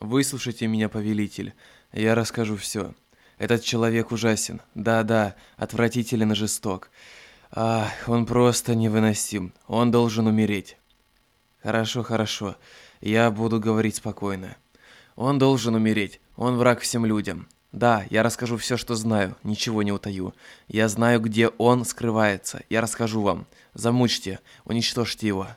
Выслушайте меня, повелитель. Я расскажу все. Этот человек ужасен. Да-да, отвратителен и жесток. Ах, он просто невыносим. Он должен умереть. Хорошо, хорошо. Я буду говорить спокойно. Он должен умереть. Он враг всем людям. Да, я расскажу все, что знаю, ничего не утаю. Я знаю, где он скрывается. Я расскажу вам. Замучьте, уничтожьте его.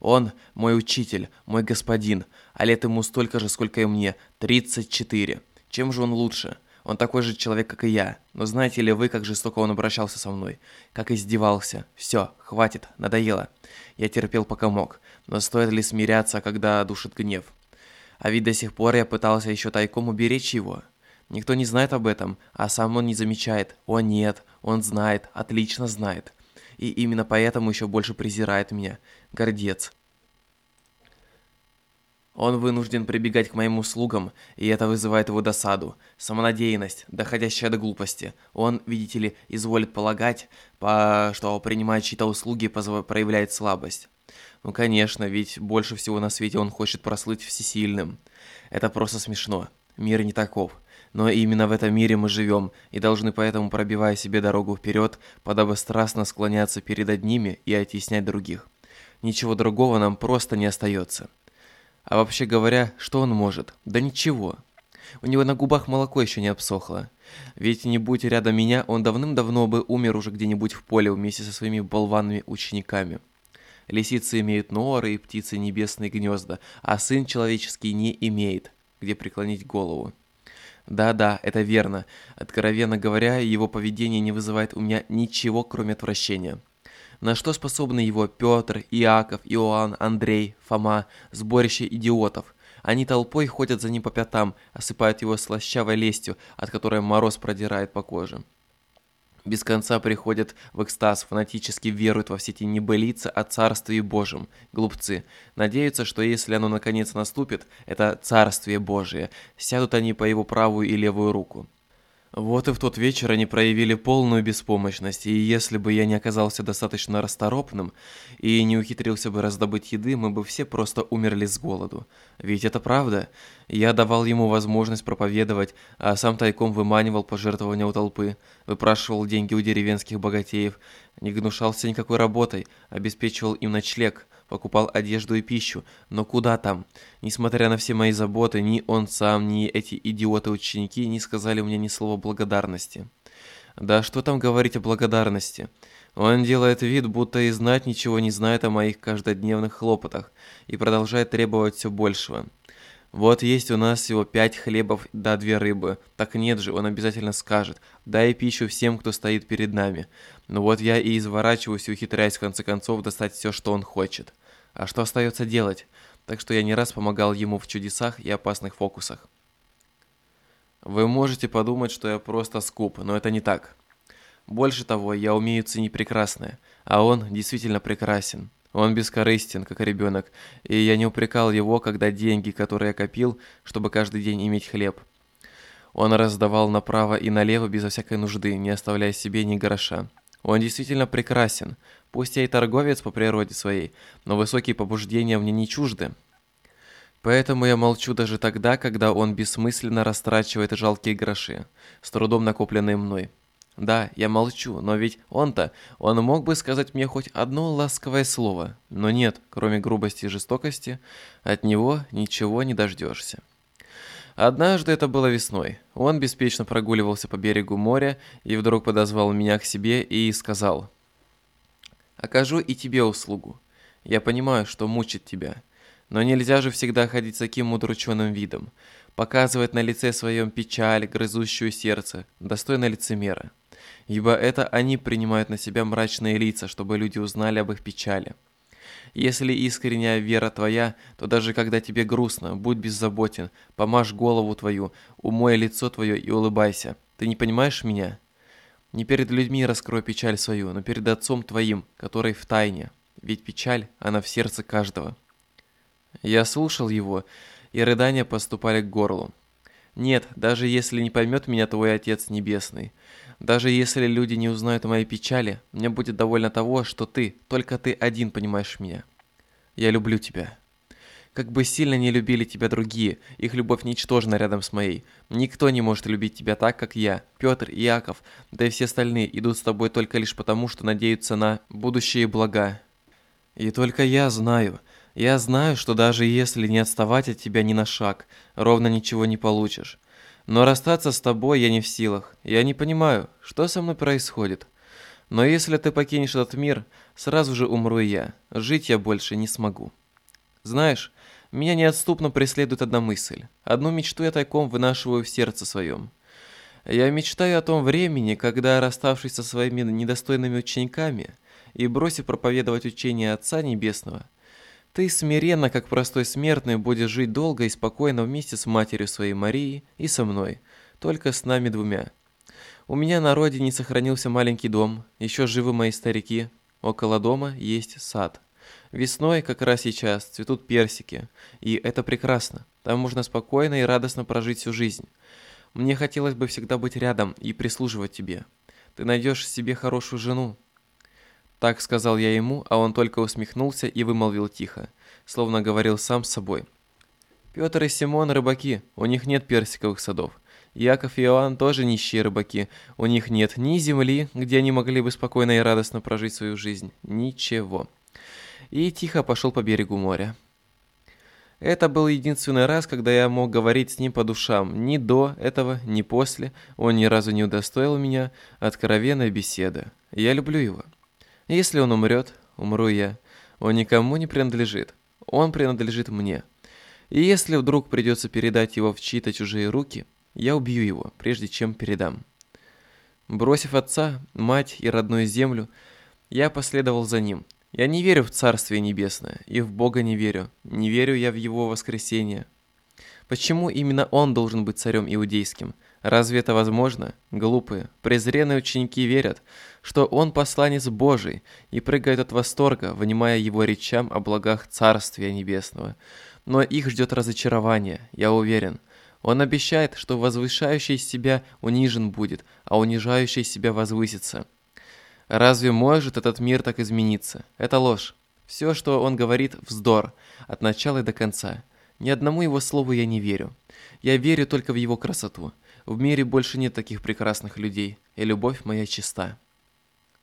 Он мой учитель, мой господин, а лет ему столько же, сколько и мне, 34. Чем же он лучше? Он такой же человек, как и я. Но знаете ли вы, как жестоко он обращался со мной? Как издевался? Все, хватит, надоело. Я терпел, пока мог. Но стоит ли смиряться, когда душит гнев? А ведь до сих пор я пытался еще тайком уберечь его. Никто не знает об этом, а сам он не замечает. О нет, он знает, отлично знает. И именно поэтому еще больше презирает меня. Гордец. Он вынужден прибегать к моим услугам, и это вызывает его досаду. Самонадеянность, доходящая до глупости. Он, видите ли, изволит полагать, по... что принимая чьи-то услуги, проявляет слабость. Ну конечно, ведь больше всего на свете он хочет прослыть всесильным. Это просто смешно. Мир не таков. Но именно в этом мире мы живем, и должны поэтому, пробивая себе дорогу вперед, подобострастно склоняться перед одними и оттеснять других. Ничего другого нам просто не остается. А вообще говоря, что он может? Да ничего. У него на губах молоко еще не обсохло. Ведь не будь рядом меня, он давным-давно бы умер уже где-нибудь в поле вместе со своими болванными учениками. Лисицы имеют норы и птицы небесные гнезда, а сын человеческий не имеет, где преклонить голову. Да-да, это верно. Откровенно говоря, его поведение не вызывает у меня ничего, кроме отвращения. На что способны его Петр, Иаков, Иоанн, Андрей, Фома, сборище идиотов? Они толпой ходят за ним по пятам, осыпают его слащавой лестью, от которой мороз продирает по коже без конца приходят в экстаз, фанатически веруют во все эти небылицы о Царстве Божьем, глупцы. Надеются, что если оно наконец наступит, это Царствие Божие, сядут они по его правую и левую руку. Вот и в тот вечер они проявили полную беспомощность, и если бы я не оказался достаточно расторопным и не ухитрился бы раздобыть еды, мы бы все просто умерли с голоду. Ведь это правда. Я давал ему возможность проповедовать, а сам тайком выманивал пожертвования у толпы, выпрашивал деньги у деревенских богатеев, не гнушался никакой работой, обеспечивал им ночлег, покупал одежду и пищу, но куда там? Несмотря на все мои заботы, ни он сам, ни эти идиоты-ученики не сказали мне ни слова благодарности. Да что там говорить о благодарности? Он делает вид, будто и знать ничего не знает о моих каждодневных хлопотах и продолжает требовать все большего. Вот есть у нас всего пять хлебов да две рыбы. Так нет же, он обязательно скажет. Дай пищу всем, кто стоит перед нами. Ну вот я и изворачиваюсь и в конце концов достать все, что он хочет. А что остается делать? Так что я не раз помогал ему в чудесах и опасных фокусах. Вы можете подумать, что я просто скуп, но это не так. Больше того, я умею ценить прекрасное, а он действительно прекрасен. Он бескорыстен, как ребенок, и я не упрекал его, когда деньги, которые я копил, чтобы каждый день иметь хлеб. Он раздавал направо и налево безо всякой нужды, не оставляя себе ни гроша. Он действительно прекрасен, пусть я и торговец по природе своей, но высокие побуждения мне не чужды. Поэтому я молчу даже тогда, когда он бессмысленно растрачивает жалкие гроши, с трудом накопленные мной. Да, я молчу, но ведь он-то, он мог бы сказать мне хоть одно ласковое слово. Но нет, кроме грубости и жестокости, от него ничего не дождешься. Однажды это было весной. Он беспечно прогуливался по берегу моря и вдруг подозвал меня к себе и сказал. «Окажу и тебе услугу. Я понимаю, что мучит тебя. Но нельзя же всегда ходить с таким удрученным видом. Показывать на лице своем печаль, грызущую сердце, достойно лицемера ибо это они принимают на себя мрачные лица, чтобы люди узнали об их печали. Если искренняя вера твоя, то даже когда тебе грустно, будь беззаботен, помажь голову твою, умой лицо твое и улыбайся. Ты не понимаешь меня? Не перед людьми раскрой печаль свою, но перед Отцом твоим, который в тайне. Ведь печаль, она в сердце каждого. Я слушал его, и рыдания поступали к горлу. Нет, даже если не поймет меня твой Отец Небесный, даже если люди не узнают о моей печали, мне будет довольно того, что ты, только ты один понимаешь меня. Я люблю тебя. Как бы сильно не любили тебя другие, их любовь ничтожна рядом с моей. Никто не может любить тебя так, как я. Петр, Иаков, да и все остальные идут с тобой только лишь потому, что надеются на будущие блага. И только я знаю, я знаю, что даже если не отставать от тебя ни на шаг, ровно ничего не получишь. Но расстаться с тобой я не в силах. Я не понимаю, что со мной происходит. Но если ты покинешь этот мир, сразу же умру и я. Жить я больше не смогу. Знаешь, меня неотступно преследует одна мысль. Одну мечту я тайком вынашиваю в сердце своем. Я мечтаю о том времени, когда, расставшись со своими недостойными учениками и бросив проповедовать учение Отца Небесного, ты смиренно, как простой смертный, будешь жить долго и спокойно вместе с матерью своей Марией и со мной, только с нами двумя. У меня на родине сохранился маленький дом, еще живы мои старики. Около дома есть сад. Весной, как раз сейчас, цветут персики, и это прекрасно. Там можно спокойно и радостно прожить всю жизнь. Мне хотелось бы всегда быть рядом и прислуживать тебе. Ты найдешь себе хорошую жену, так сказал я ему, а он только усмехнулся и вымолвил тихо, словно говорил сам с собой. Петр и Симон рыбаки, у них нет персиковых садов. Яков и Иоанн тоже нищие рыбаки. У них нет ни земли, где они могли бы спокойно и радостно прожить свою жизнь. Ничего. И тихо пошел по берегу моря. Это был единственный раз, когда я мог говорить с ним по душам. Ни до этого, ни после. Он ни разу не удостоил меня откровенной беседы. Я люблю его. Если он умрет, умру я. Он никому не принадлежит. Он принадлежит мне. И если вдруг придется передать его в чьи-то чужие руки, я убью его, прежде чем передам. Бросив отца, мать и родную землю, я последовал за ним. Я не верю в Царствие Небесное, и в Бога не верю. Не верю я в Его воскресение. Почему именно он должен быть царем иудейским – Разве это возможно? Глупые, презренные ученики верят, что он посланец Божий, и прыгают от восторга, внимая его речам о благах Царствия Небесного. Но их ждет разочарование, я уверен. Он обещает, что возвышающий себя унижен будет, а унижающий себя возвысится. Разве может этот мир так измениться? Это ложь. Все, что он говорит, вздор, от начала и до конца. Ни одному его слову я не верю. Я верю только в его красоту. В мире больше нет таких прекрасных людей, и любовь моя чиста.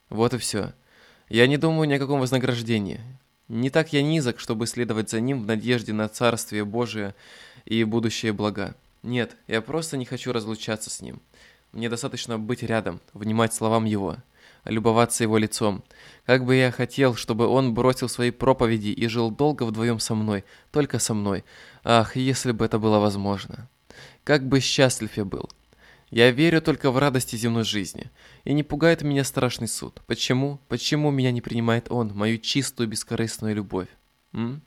Вот и все. Я не думаю ни о каком вознаграждении. Не так я низок, чтобы следовать за ним в надежде на Царствие Божие и будущее блага. Нет, я просто не хочу разлучаться с ним. Мне достаточно быть рядом, внимать словам его, любоваться его лицом. Как бы я хотел, чтобы он бросил свои проповеди и жил долго вдвоем со мной, только со мной. Ах, если бы это было возможно. Как бы счастлив я был. Я верю только в радости земной жизни. И не пугает меня страшный суд. Почему? Почему меня не принимает он, мою чистую бескорыстную любовь? М?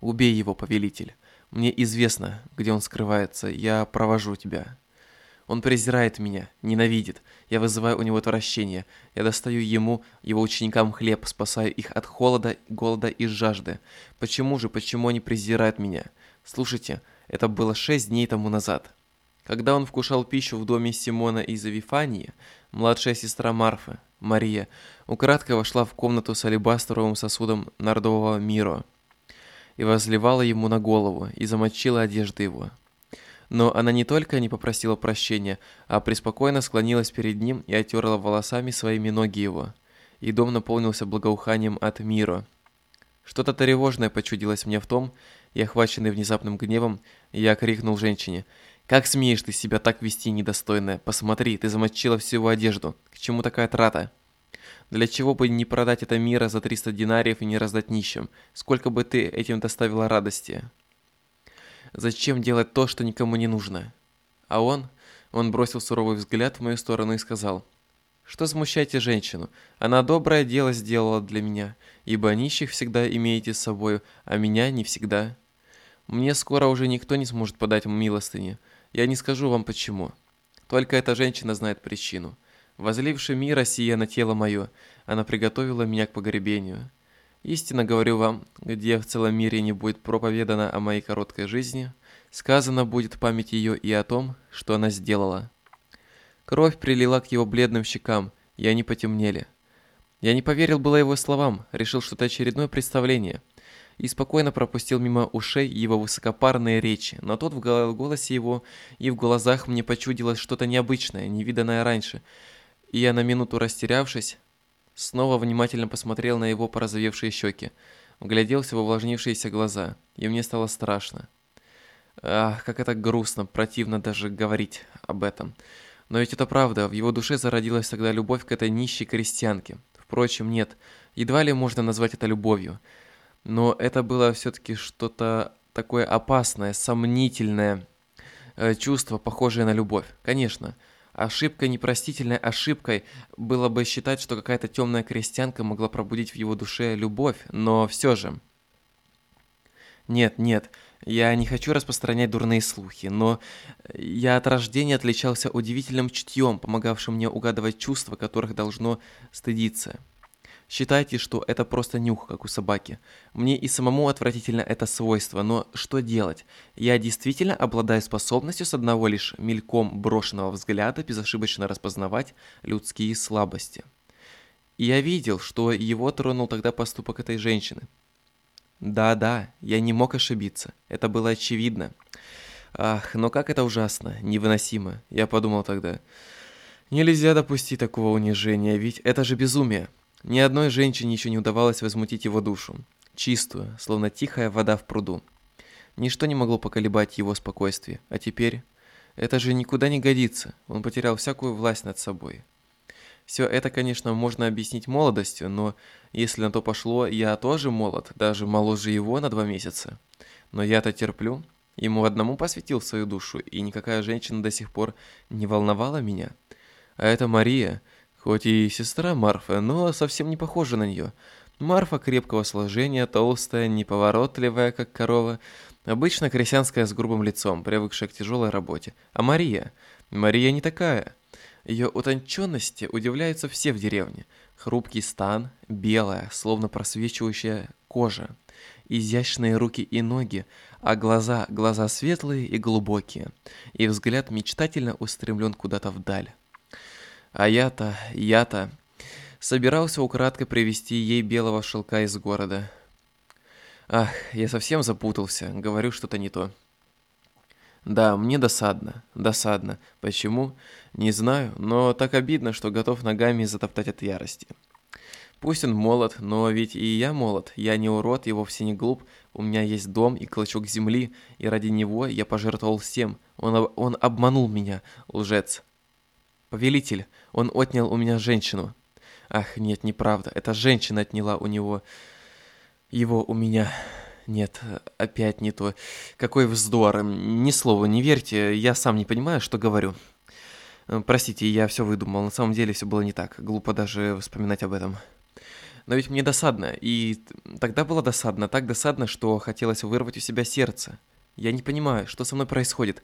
Убей его, повелитель. Мне известно, где он скрывается. Я провожу тебя. Он презирает меня, ненавидит. Я вызываю у него отвращение. Я достаю ему, его ученикам хлеб, спасаю их от холода, голода и жажды. Почему же, почему они презирают меня? Слушайте, это было шесть дней тому назад. Когда он вкушал пищу в доме Симона из Авифании, младшая сестра Марфы, Мария, украдкой вошла в комнату с алебастровым сосудом нордового мира и возливала ему на голову и замочила одежды его. Но она не только не попросила прощения, а преспокойно склонилась перед ним и отерла волосами своими ноги его. И дом наполнился благоуханием от мира. Что-то тревожное почудилось мне в том, и охваченный внезапным гневом, я крикнул женщине. «Как смеешь ты себя так вести, недостойная? Посмотри, ты замочила всю его одежду. К чему такая трата?» Для чего бы не продать это мира за 300 динариев и не раздать нищим? Сколько бы ты этим доставила радости? Зачем делать то, что никому не нужно? А он? Он бросил суровый взгляд в мою сторону и сказал. Что смущаете женщину? Она доброе дело сделала для меня, ибо нищих всегда имеете с собою, а меня не всегда. Мне скоро уже никто не сможет подать милостыни. Я не скажу вам почему. Только эта женщина знает причину. Возливши мира сия на тело мое, она приготовила меня к погребению. Истинно говорю вам, где в целом мире не будет проповедано о моей короткой жизни, сказано будет память ее и о том, что она сделала. Кровь прилила к его бледным щекам, и они потемнели. Я не поверил было его словам, решил, что это очередное представление – и спокойно пропустил мимо ушей его высокопарные речи, но тут в голосе его и в глазах мне почудилось что-то необычное, невиданное раньше, и я на минуту растерявшись, снова внимательно посмотрел на его порозовевшие щеки, вгляделся в увлажнившиеся глаза, и мне стало страшно. Ах, как это грустно, противно даже говорить об этом. Но ведь это правда, в его душе зародилась тогда любовь к этой нищей крестьянке. Впрочем, нет, едва ли можно назвать это любовью. Но это было все-таки что-то такое опасное, сомнительное э, чувство, похожее на любовь. Конечно, ошибкой, непростительной ошибкой было бы считать, что какая-то темная крестьянка могла пробудить в его душе любовь, но все же... Нет, нет, я не хочу распространять дурные слухи, но я от рождения отличался удивительным чутьем, помогавшим мне угадывать чувства, которых должно стыдиться. Считайте, что это просто нюх, как у собаки. Мне и самому отвратительно это свойство, но что делать? Я действительно обладаю способностью с одного лишь мельком брошенного взгляда безошибочно распознавать людские слабости. И я видел, что его тронул тогда поступок этой женщины. Да-да, я не мог ошибиться. Это было очевидно. Ах, но как это ужасно, невыносимо. Я подумал тогда. Нельзя допустить такого унижения, ведь это же безумие. Ни одной женщине еще не удавалось возмутить его душу. Чистую, словно тихая вода в пруду. Ничто не могло поколебать его спокойствие. А теперь... Это же никуда не годится. Он потерял всякую власть над собой. Все это, конечно, можно объяснить молодостью, но если на то пошло, я тоже молод, даже моложе его на два месяца. Но я-то терплю. Ему одному посвятил свою душу, и никакая женщина до сих пор не волновала меня. А это Мария, хоть и сестра Марфы, но совсем не похожа на нее. Марфа крепкого сложения, толстая, неповоротливая, как корова, обычно крестьянская с грубым лицом, привыкшая к тяжелой работе. А Мария? Мария не такая. Ее утонченности удивляются все в деревне. Хрупкий стан, белая, словно просвечивающая кожа, изящные руки и ноги, а глаза, глаза светлые и глубокие, и взгляд мечтательно устремлен куда-то вдаль. А я-то, я-то собирался украдкой привезти ей белого шелка из города. Ах, я совсем запутался, говорю что-то не то. Да, мне досадно, досадно. Почему? Не знаю, но так обидно, что готов ногами затоптать от ярости. Пусть он молод, но ведь и я молод. Я не урод и вовсе не глуп. У меня есть дом и клочок земли, и ради него я пожертвовал всем. Он, он обманул меня, лжец. Повелитель, он отнял у меня женщину. Ах, нет, неправда. Эта женщина отняла у него... Его у меня... Нет, опять не то. Какой вздор. Ни слова не верьте, я сам не понимаю, что говорю. Простите, я все выдумал. На самом деле все было не так. Глупо даже вспоминать об этом. Но ведь мне досадно. И тогда было досадно. Так досадно, что хотелось вырвать у себя сердце. Я не понимаю, что со мной происходит.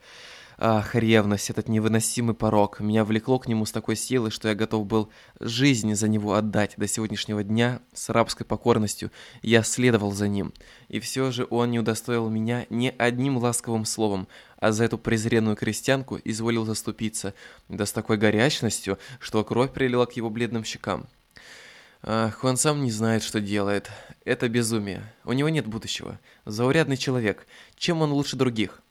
Ах, ревность, этот невыносимый порог. Меня влекло к нему с такой силой, что я готов был жизнь за него отдать. До сегодняшнего дня с рабской покорностью я следовал за ним. И все же он не удостоил меня ни одним ласковым словом, а за эту презренную крестьянку изволил заступиться, да с такой горячностью, что кровь прилила к его бледным щекам. Ах, он сам не знает, что делает. Это безумие. У него нет будущего. Заурядный человек. Чем он лучше других?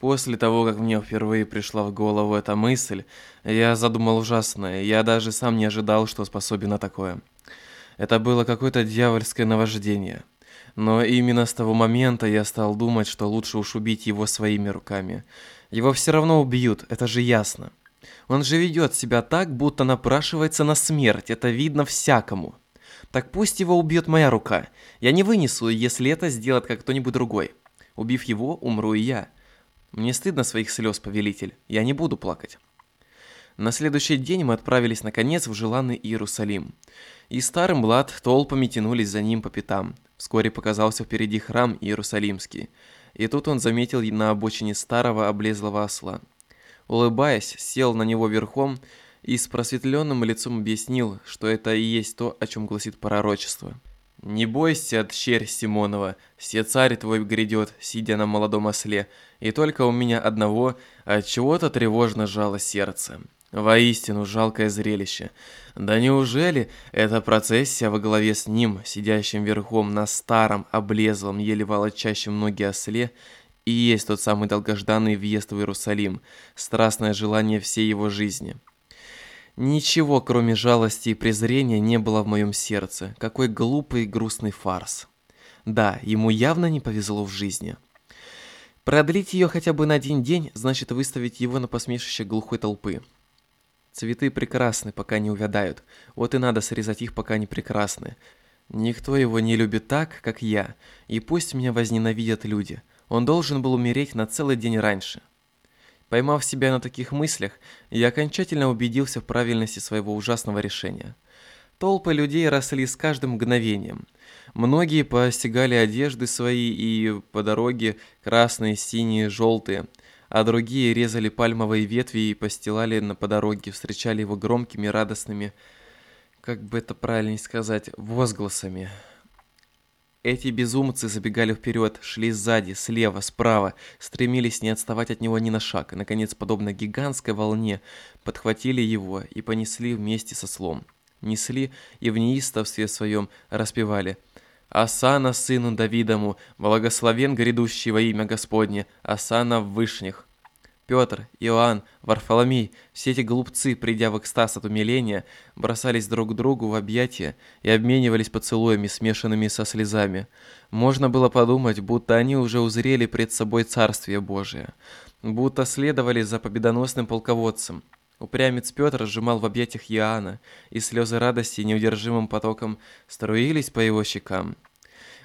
После того, как мне впервые пришла в голову эта мысль, я задумал ужасное, я даже сам не ожидал, что способен на такое. Это было какое-то дьявольское наваждение. Но именно с того момента я стал думать, что лучше уж убить его своими руками. Его все равно убьют, это же ясно. Он же ведет себя так, будто напрашивается на смерть, это видно всякому. Так пусть его убьет моя рука. Я не вынесу, если это сделает как кто-нибудь другой. Убив его, умру и я. Мне стыдно своих слез, повелитель. Я не буду плакать. На следующий день мы отправились наконец в желанный Иерусалим. И старый млад толпами тянулись за ним по пятам. Вскоре показался впереди храм Иерусалимский. И тут он заметил на обочине старого облезлого осла. Улыбаясь, сел на него верхом и с просветленным лицом объяснил, что это и есть то, о чем гласит пророчество. «Не бойся, дщерь Симонова, все царь твой грядет, сидя на молодом осле, и только у меня одного от чего-то тревожно жало сердце. Воистину жалкое зрелище. Да неужели эта процессия во главе с ним, сидящим верхом на старом, облезлом, еле волочащем ноги осле, и есть тот самый долгожданный въезд в Иерусалим, страстное желание всей его жизни? Ничего, кроме жалости и презрения, не было в моем сердце. Какой глупый и грустный фарс. Да, ему явно не повезло в жизни. Продлить ее хотя бы на один день, значит выставить его на посмешище глухой толпы. Цветы прекрасны, пока не увядают. Вот и надо срезать их, пока они прекрасны. Никто его не любит так, как я, и пусть меня возненавидят люди. Он должен был умереть на целый день раньше. Поймав себя на таких мыслях, я окончательно убедился в правильности своего ужасного решения. Толпы людей росли с каждым мгновением. Многие постигали одежды свои и по дороге красные, синие, желтые – а другие резали пальмовые ветви и постилали на по дороге, встречали его громкими, радостными, как бы это правильнее сказать, возгласами. Эти безумцы забегали вперед, шли сзади, слева, справа, стремились не отставать от него ни на шаг, и, наконец, подобно гигантской волне, подхватили его и понесли вместе со слом. Несли и в неистовстве своем распевали «Асана сыну Давидому, благословен грядущий имя Господне, Асана в вышних». Петр, Иоанн, Варфоломей, все эти глупцы, придя в экстаз от умиления, бросались друг к другу в объятия и обменивались поцелуями, смешанными со слезами. Можно было подумать, будто они уже узрели пред собой Царствие Божие, будто следовали за победоносным полководцем. Упрямец Петр сжимал в объятиях Иоанна, и слезы радости неудержимым потоком струились по его щекам.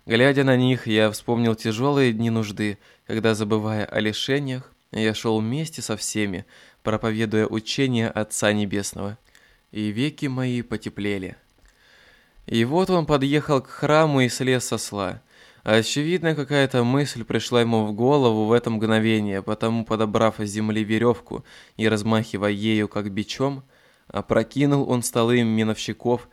Глядя на них, я вспомнил тяжелые дни нужды, когда, забывая о лишениях, я шел вместе со всеми, проповедуя учение Отца Небесного, и веки мои потеплели. И вот он подъехал к храму и слез со сла. Очевидно, какая-то мысль пришла ему в голову в это мгновение, потому, подобрав с земли веревку и размахивая ею как бичом, опрокинул он столы миновщиков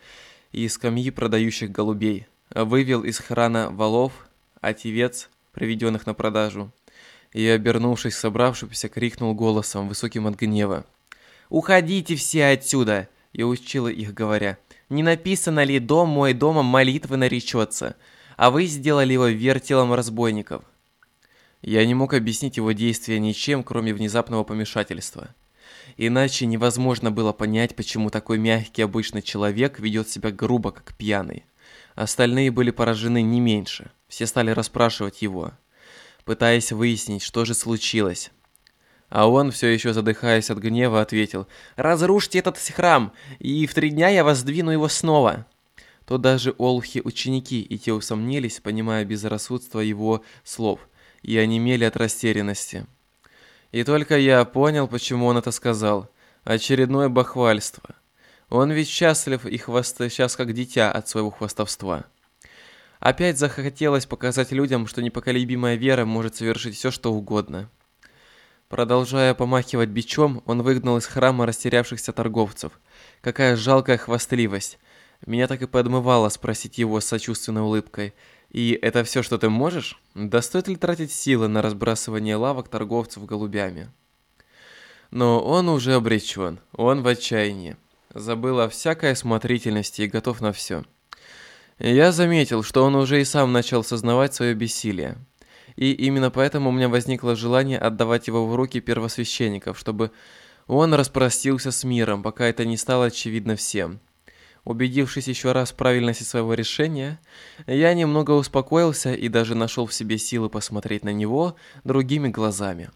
и скамьи продающих голубей, вывел из храна валов, отевец, приведенных на продажу, и, обернувшись собравшимся, крикнул голосом, высоким от гнева. «Уходите все отсюда!» И учила их, говоря, «Не написано ли «Дом мой домом молитвы наречется», а вы сделали его вертелом разбойников?» Я не мог объяснить его действия ничем, кроме внезапного помешательства. Иначе невозможно было понять, почему такой мягкий обычный человек ведет себя грубо, как пьяный. Остальные были поражены не меньше. Все стали расспрашивать его пытаясь выяснить, что же случилось. А он, все еще задыхаясь от гнева, ответил, «Разрушьте этот храм, и в три дня я воздвину его снова». То даже олхи-ученики и те усомнились, понимая безрассудство его слов, и онемели от растерянности. И только я понял, почему он это сказал. Очередное бахвальство. Он ведь счастлив и хвост... сейчас как дитя от своего хвастовства. Опять захотелось показать людям, что непоколебимая вера может совершить все, что угодно. Продолжая помахивать бичом, он выгнал из храма растерявшихся торговцев. Какая жалкая хвастливость. Меня так и подмывало спросить его с сочувственной улыбкой. «И это все, что ты можешь? Да стоит ли тратить силы на разбрасывание лавок торговцев голубями?» Но он уже обречен, он в отчаянии. Забыл о всякой осмотрительности и готов на все. Я заметил, что он уже и сам начал сознавать свое бессилие. И именно поэтому у меня возникло желание отдавать его в руки первосвященников, чтобы он распростился с миром, пока это не стало очевидно всем. Убедившись еще раз в правильности своего решения, я немного успокоился и даже нашел в себе силы посмотреть на него другими глазами.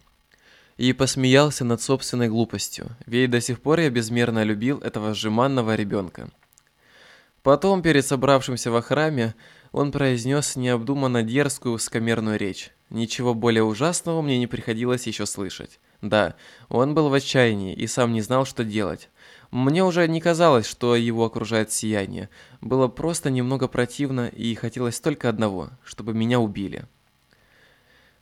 И посмеялся над собственной глупостью, ведь до сих пор я безмерно любил этого жеманного ребенка. Потом, перед собравшимся во храме, он произнес необдуманно дерзкую высокомерную речь. Ничего более ужасного мне не приходилось еще слышать. Да, он был в отчаянии и сам не знал, что делать. Мне уже не казалось, что его окружает сияние. Было просто немного противно и хотелось только одного, чтобы меня убили.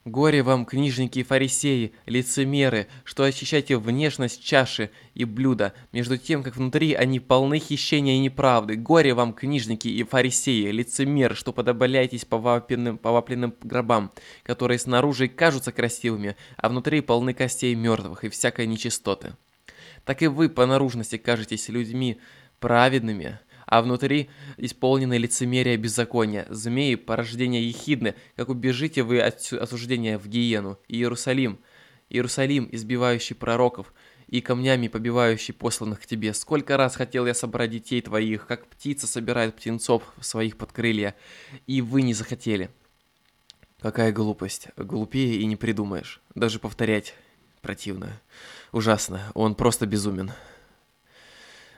Горе вам, книжники и фарисеи, лицемеры, что очищаете внешность чаши и блюда, между тем, как внутри они полны хищения и неправды. Горе вам, книжники и фарисеи, лицемеры, что подобаляетесь повапленным, повапленным гробам, которые снаружи кажутся красивыми, а внутри полны костей мертвых и всякой нечистоты. так и вы по наружности кажетесь людьми праведными, а внутри исполнены лицемерия беззакония, змеи, порождения ехидны, как убежите вы от осуждения в гиену, Иерусалим, Иерусалим, избивающий пророков, и камнями побивающий посланных к тебе. Сколько раз хотел я собрать детей твоих, как птица собирает птенцов своих под крылья, и вы не захотели. Какая глупость. Глупее и не придумаешь. Даже повторять противно. Ужасно. Он просто безумен.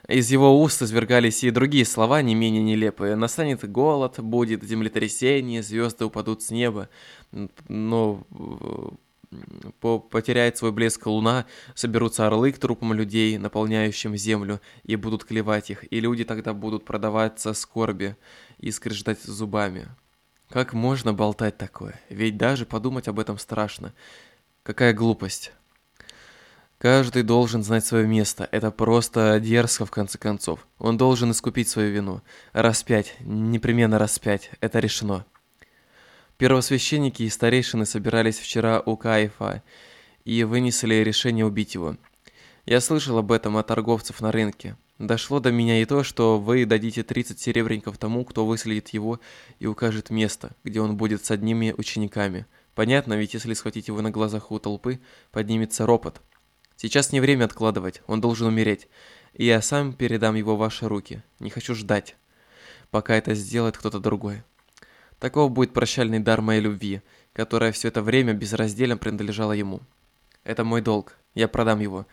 Из его уст извергались и другие слова, не менее нелепые. Настанет голод, будет землетрясение, звезды упадут с неба. Но по потеряет свой блеск луна, соберутся орлы к трупам людей, наполняющим землю, и будут клевать их, и люди тогда будут продаваться скорби и скрежетать зубами. Как можно болтать такое? Ведь даже подумать об этом страшно. Какая глупость. Каждый должен знать свое место. Это просто дерзко, в конце концов. Он должен искупить свою вину. Распять. Непременно распять. Это решено. Первосвященники и старейшины собирались вчера у Каифа и вынесли решение убить его. Я слышал об этом от торговцев на рынке. Дошло до меня и то, что вы дадите 30 серебряников тому, кто выследит его и укажет место, где он будет с одними учениками. Понятно, ведь если схватить его на глазах у толпы, поднимется ропот. Сейчас не время откладывать, он должен умереть. И я сам передам его в ваши руки. Не хочу ждать, пока это сделает кто-то другой. Таков будет прощальный дар моей любви, которая все это время безраздельно принадлежала ему. Это мой долг. Я продам его.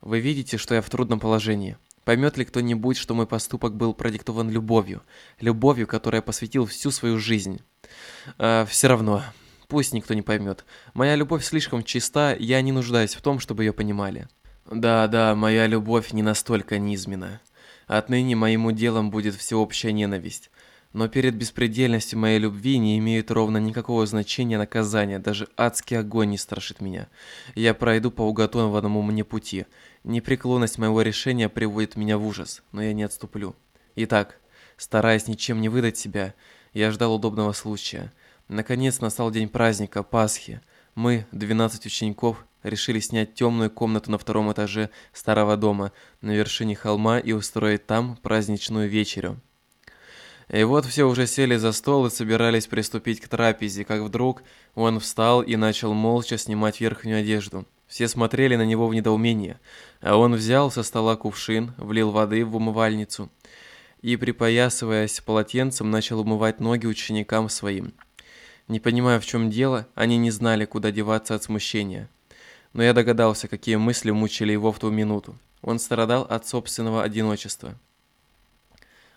Вы видите, что я в трудном положении. Поймет ли кто-нибудь, что мой поступок был продиктован любовью? Любовью, которой я посвятил всю свою жизнь. А, все равно. Пусть никто не поймет. Моя любовь слишком чиста, я не нуждаюсь в том, чтобы ее понимали. Да-да, моя любовь не настолько низменна. Отныне моим уделом будет всеобщая ненависть. Но перед беспредельностью моей любви не имеет ровно никакого значения наказания, даже адский огонь не страшит меня. Я пройду по уготованному мне пути. Непреклонность моего решения приводит меня в ужас, но я не отступлю. Итак, стараясь ничем не выдать себя, я ждал удобного случая. Наконец настал день праздника, Пасхи. Мы, 12 учеников, решили снять темную комнату на втором этаже старого дома на вершине холма и устроить там праздничную вечерю. И вот все уже сели за стол и собирались приступить к трапезе, как вдруг он встал и начал молча снимать верхнюю одежду. Все смотрели на него в недоумении, а он взял со стола кувшин, влил воды в умывальницу и, припоясываясь полотенцем, начал умывать ноги ученикам своим. Не понимая, в чем дело, они не знали, куда деваться от смущения. Но я догадался, какие мысли мучили его в ту минуту. Он страдал от собственного одиночества.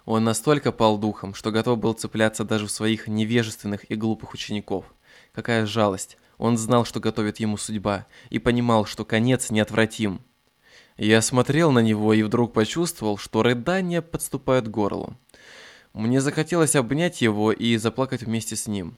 Он настолько пал духом, что готов был цепляться даже в своих невежественных и глупых учеников. Какая жалость. Он знал, что готовит ему судьба, и понимал, что конец неотвратим. Я смотрел на него и вдруг почувствовал, что рыдания подступают к горлу. Мне захотелось обнять его и заплакать вместе с ним.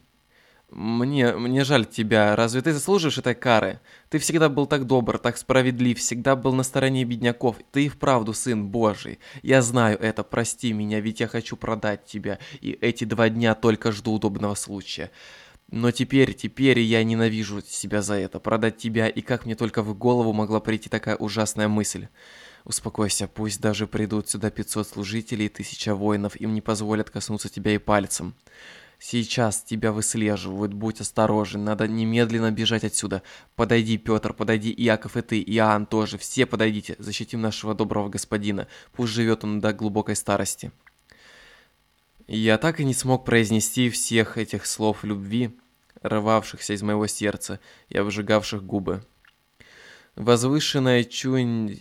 Мне, мне жаль тебя. Разве ты заслуживаешь этой кары? Ты всегда был так добр, так справедлив, всегда был на стороне бедняков. Ты и вправду сын Божий. Я знаю это, прости меня, ведь я хочу продать тебя. И эти два дня только жду удобного случая. Но теперь, теперь я ненавижу себя за это, продать тебя, и как мне только в голову могла прийти такая ужасная мысль. Успокойся, пусть даже придут сюда 500 служителей и тысяча воинов, им не позволят коснуться тебя и пальцем. Сейчас тебя выслеживают, будь осторожен, надо немедленно бежать отсюда. Подойди, Петр, подойди, Иаков и ты, Иоанн тоже, все подойдите, защитим нашего доброго господина, пусть живет он до глубокой старости. Я так и не смог произнести всех этих слов любви, рвавшихся из моего сердца и обжигавших губы. Возвышенное чунь...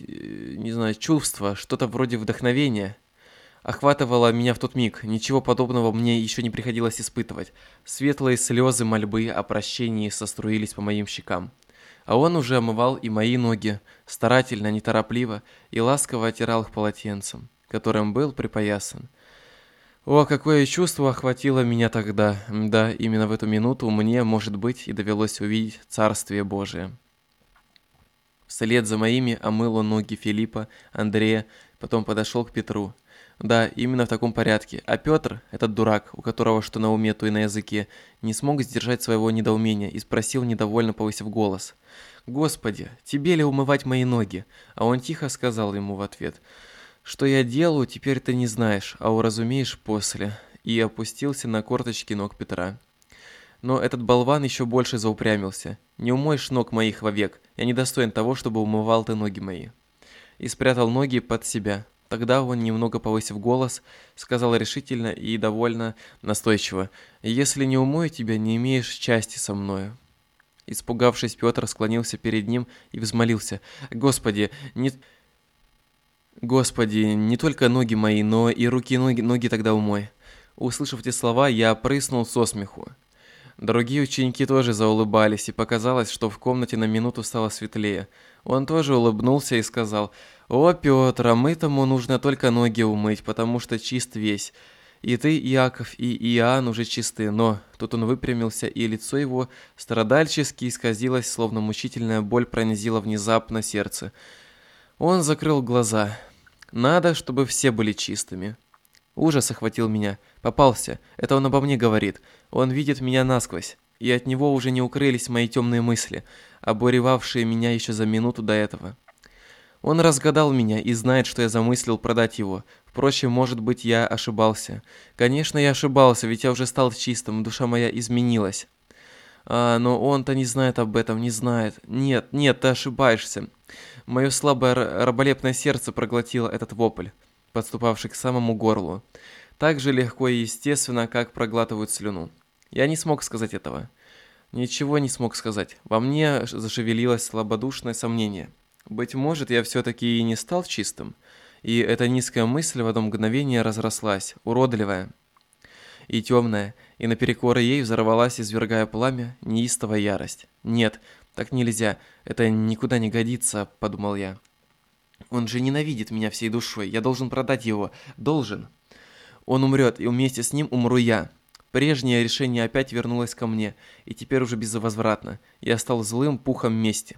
не знаю, чувство, что-то вроде вдохновения – охватывало меня в тот миг. Ничего подобного мне еще не приходилось испытывать. Светлые слезы мольбы о прощении соструились по моим щекам. А он уже омывал и мои ноги, старательно, неторопливо, и ласково отирал их полотенцем, которым был припоясан. О, какое чувство охватило меня тогда. Да, именно в эту минуту мне, может быть, и довелось увидеть Царствие Божие. Вслед за моими омыл он ноги Филиппа, Андрея, потом подошел к Петру. Да, именно в таком порядке. А Петр, этот дурак, у которого что на уме, то и на языке, не смог сдержать своего недоумения и спросил, недовольно повысив голос. «Господи, тебе ли умывать мои ноги?» А он тихо сказал ему в ответ. «Что я делаю, теперь ты не знаешь, а уразумеешь после». И опустился на корточки ног Петра. Но этот болван еще больше заупрямился. «Не умоешь ног моих вовек, я не достоин того, чтобы умывал ты ноги мои». И спрятал ноги под себя, Тогда он, немного повысив голос, сказал решительно и довольно настойчиво, «Если не умою тебя, не имеешь части со мною». Испугавшись, Петр склонился перед ним и взмолился, «Господи, не...» «Господи, не только ноги мои, но и руки ноги, ноги тогда умой». Услышав эти слова, я прыснул со смеху. Другие ученики тоже заулыбались, и показалось, что в комнате на минуту стало светлее. Он тоже улыбнулся и сказал, «О, Петр, а мы-тому нужно только ноги умыть, потому что чист весь. И ты, Иаков, и Иоанн уже чисты, но...» Тут он выпрямился, и лицо его страдальчески исказилось, словно мучительная боль пронизила внезапно сердце. Он закрыл глаза. «Надо, чтобы все были чистыми». Ужас охватил меня. Попался. Это он обо мне говорит. Он видит меня насквозь. И от него уже не укрылись мои темные мысли, обуревавшие меня еще за минуту до этого. Он разгадал меня и знает, что я замыслил продать его. Впрочем, может быть, я ошибался. Конечно, я ошибался, ведь я уже стал чистым, душа моя изменилась. А, но он-то не знает об этом, не знает. Нет, нет, ты ошибаешься. Мое слабое раболепное сердце проглотило этот вопль, подступавший к самому горлу. Так же легко и естественно, как проглатывают слюну. Я не смог сказать этого. Ничего не смог сказать. Во мне зашевелилось слабодушное сомнение – быть может, я все-таки и не стал чистым. И эта низкая мысль в одно мгновение разрослась, уродливая и темная, и наперекор ей взорвалась, извергая пламя, неистовая ярость. «Нет, так нельзя, это никуда не годится», — подумал я. «Он же ненавидит меня всей душой, я должен продать его, должен». Он умрет, и вместе с ним умру я. Прежнее решение опять вернулось ко мне, и теперь уже безвозвратно. Я стал злым пухом мести.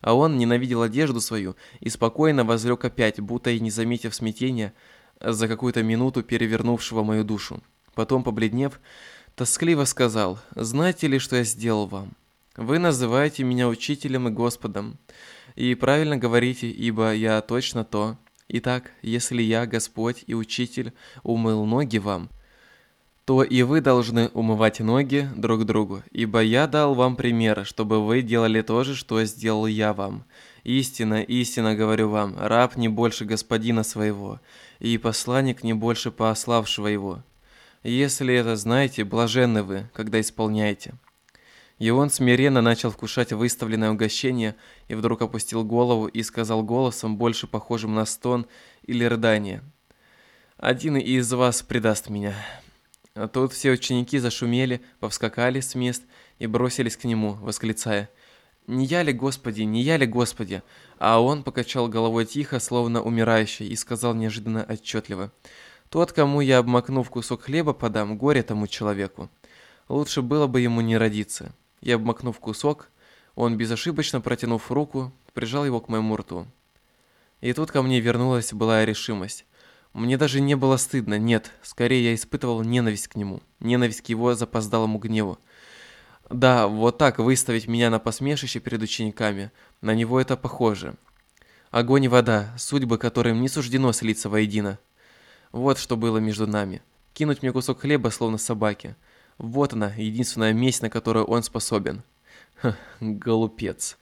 А он ненавидел одежду свою и спокойно возлег опять, будто и не заметив смятения, за какую-то минуту перевернувшего мою душу. Потом, побледнев, тоскливо сказал, «Знаете ли, что я сделал вам? Вы называете меня учителем и Господом, и правильно говорите, ибо я точно то. Итак, если я, Господь и Учитель, умыл ноги вам, то и вы должны умывать ноги друг другу, ибо я дал вам пример, чтобы вы делали то же, что сделал я вам. Истинно, истинно говорю вам, раб не больше господина своего, и посланник не больше пославшего его. Если это знаете, блаженны вы, когда исполняете». И он смиренно начал вкушать выставленное угощение, и вдруг опустил голову и сказал голосом, больше похожим на стон или рыдание. «Один из вас предаст меня». А тут все ученики зашумели, повскакали с мест и бросились к нему, восклицая «Не я ли, Господи, не я ли, Господи?» А он покачал головой тихо, словно умирающий, и сказал неожиданно отчетливо «Тот, кому я, обмакнув кусок хлеба, подам, горе тому человеку. Лучше было бы ему не родиться». И обмакнув кусок, он, безошибочно протянув руку, прижал его к моему рту. И тут ко мне вернулась былая решимость. Мне даже не было стыдно, нет, скорее я испытывал ненависть к нему, ненависть к его запоздалому гневу. Да, вот так выставить меня на посмешище перед учениками, на него это похоже. Огонь и вода, судьбы которым не суждено слиться воедино. Вот что было между нами. Кинуть мне кусок хлеба, словно собаке. Вот она, единственная месть, на которую он способен. Ха, голупец.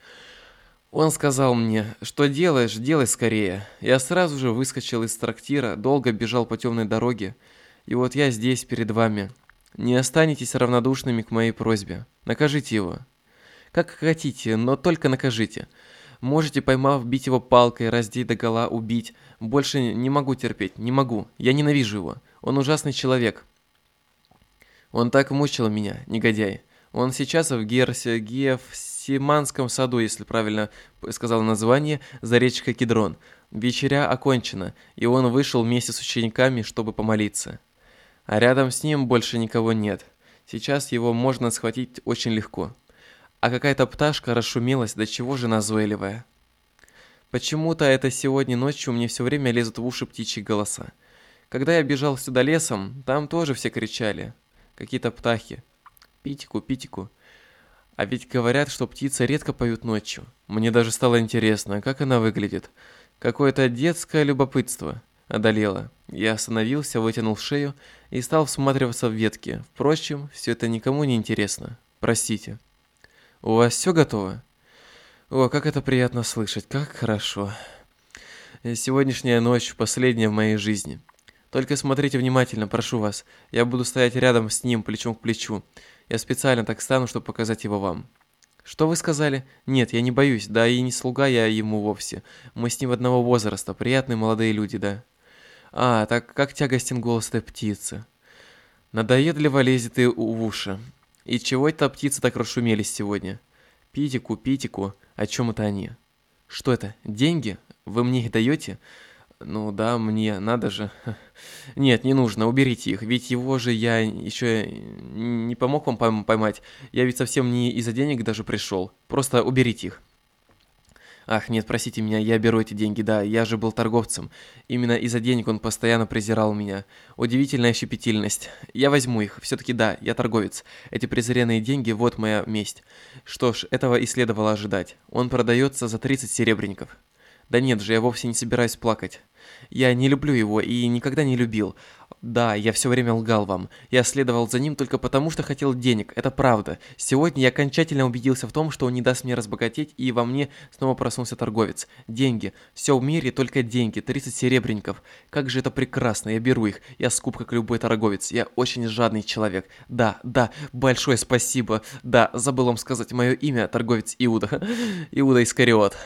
Он сказал мне, что делаешь, делай скорее. Я сразу же выскочил из трактира, долго бежал по темной дороге, и вот я здесь перед вами. Не останетесь равнодушными к моей просьбе. Накажите его. Как хотите, но только накажите. Можете, поймав, бить его палкой, раздеть догола, убить. Больше не могу терпеть, не могу. Я ненавижу его. Он ужасный человек. Он так мучил меня, негодяй. Он сейчас в Герсе, Гиев, Симанском саду, если правильно сказал название, за речкой Кедрон. Вечеря окончена, и он вышел вместе с учениками, чтобы помолиться. А рядом с ним больше никого нет. Сейчас его можно схватить очень легко. А какая-то пташка расшумелась, до чего же назойливая. Почему-то это сегодня ночью мне все время лезут в уши птичьи голоса. Когда я бежал сюда лесом, там тоже все кричали. Какие-то птахи. Питику, питику. А ведь говорят, что птицы редко поют ночью. Мне даже стало интересно, как она выглядит. Какое-то детское любопытство одолело. Я остановился, вытянул шею и стал всматриваться в ветки. Впрочем, все это никому не интересно. Простите. У вас все готово? О, как это приятно слышать, как хорошо. Сегодняшняя ночь последняя в моей жизни. Только смотрите внимательно, прошу вас. Я буду стоять рядом с ним, плечом к плечу. Я специально так стану, чтобы показать его вам. Что вы сказали? Нет, я не боюсь, да и не слуга я ему вовсе. Мы с ним одного возраста, приятные молодые люди, да. А, так как тягостен голос этой птицы. Надоедливо лезет и в уши. И чего это птицы так расшумелись сегодня? Питику, питику, о чем это они? Что это, деньги? Вы мне их даете? Ну да, мне, надо же. Нет, не нужно, уберите их, ведь его же я еще не помог вам поймать. Я ведь совсем не из-за денег даже пришел. Просто уберите их. Ах, нет, простите меня, я беру эти деньги, да, я же был торговцем. Именно из-за денег он постоянно презирал меня. Удивительная щепетильность. Я возьму их, все-таки да, я торговец. Эти презренные деньги, вот моя месть. Что ж, этого и следовало ожидать. Он продается за 30 серебряников. Да нет же, я вовсе не собираюсь плакать. Я не люблю его и никогда не любил. Да, я все время лгал вам. Я следовал за ним только потому, что хотел денег. Это правда. Сегодня я окончательно убедился в том, что он не даст мне разбогатеть, и во мне снова проснулся торговец. Деньги. Все в мире только деньги. 30 серебряников. Как же это прекрасно. Я беру их. Я скуп, как любой торговец. Я очень жадный человек. Да, да, большое спасибо. Да, забыл вам сказать мое имя, торговец Иуда. Иуда Искариот.